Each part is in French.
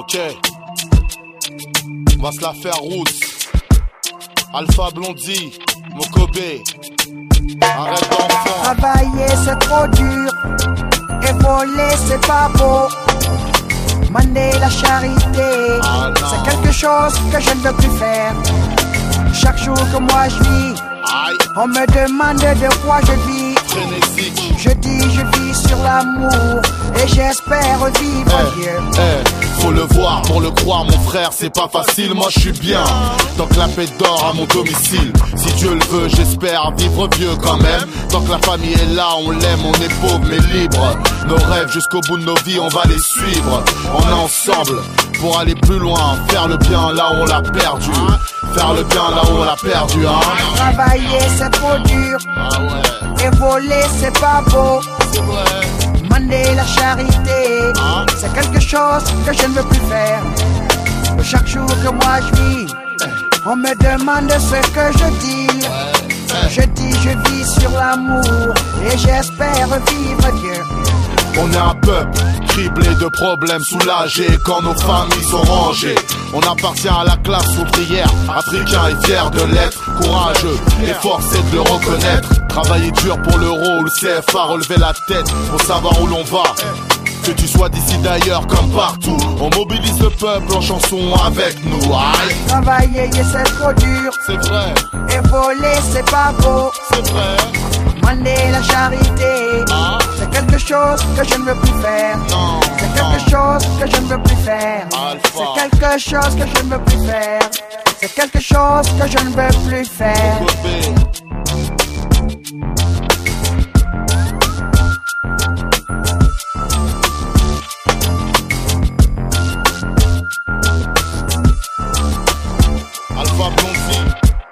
Ok. On va se la faire rousse. Alpha Blondie, rêve d'enfant. Travailler c'est trop dur et voler c'est pas beau. Mander la charité, Ah, c'est quelque chose que je ne veux plus faire. Chaque jour que moi je vis, Aïe, on me demande de quoi je vis. Je dis je vis l'amour et j'espère vivre Eh, Dieu. eh, faut le voir pour le croire, mon frère, c'est pas facile. Moi, je suis bien. Tant que la paix dort à mon domicile. Si Dieu le veut, j'espère vivre vieux quand même. Tant que la famille est là, on l'aime, on est pauvre mais libre. Nos rêves jusqu'au bout de nos vies, on va les suivre. On est ensemble pour aller plus loin. Faire le bien là où on l'a perdu. Faire le bien là où on l'a perdu, hein. Travailler c'est trop dur Ah ouais, et voler c'est pas beau. c'est vrai. Mander la charité, Hein? c'est quelque chose que je ne veux plus faire. Chaque jour que moi je vis, on me demande ce que je dis. Je dis je vis sur l'amour et j'espère vivre Dieu. On est un peuple criblé de problèmes soulagés quand nos familles sont rangées. On appartient à la classe ouvrière, africain et fier de l'être, courageux et forcé de le reconnaître. Travailler dur pour l'euro ou le CFA, relever la tête pour savoir où l'on va. Que tu sois d'ici d'ailleurs comme partout, on mobilise le peuple en chanson avec nous. Aïe, Travailler c'est trop dur c'est vrai, et voler c'est pas beau. c'est vrai. Mander la charité, chose que je ne veux plus faire. C'est quelque chose que je ne veux plus faire. C'est quelque chose que je ne veux plus faire. C'est quelque chose que je ne veux plus faire. Alpha Blondie,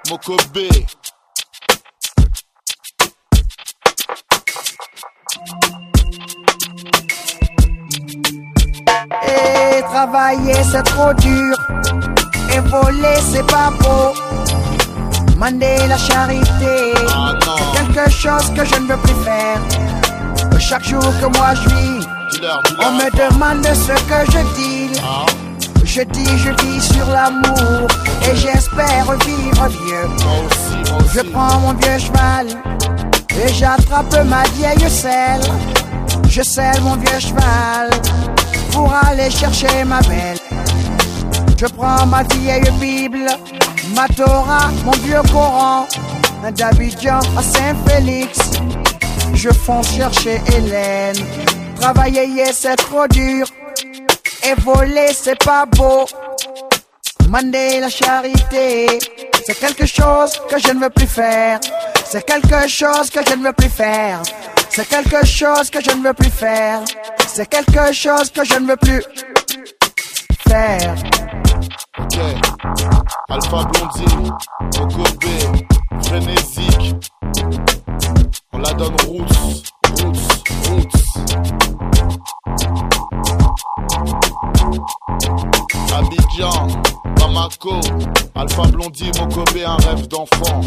Mokobe. Et travailler c'est trop dur. Et voler c'est pas beau. Mander la charité, Ah c'est quelque chose que je ne veux plus faire. Chaque jour que moi je vis, on me demande ce que je dis. Hein? Je dis je vis sur l'amour et j'espère vivre vieux. Moi aussi, moi aussi. Je prends mon vieux cheval et j'attrape ma vieille selle. Je selle mon vieux cheval pour aller chercher ma belle. Je prends ma vieille Bible, ma Torah, mon vieux Coran. D'Abidjan à Saint-Félix, je fonce chercher Hélène. Travailler, c'est trop dur. Et voler, c'est pas beau. Mander la charité, c'est quelque chose que je ne veux plus faire. C'est quelque chose que je ne veux plus faire. C'est quelque chose que je ne veux plus faire. C'est quelque chose que je ne veux plus faire. Ok. Alpha Blondie, Mokobe, Frénésique. On la donne roots, roots, roots. Abidjan, Bamako, Alpha Blondie, Mokobe, un rêve d'enfant.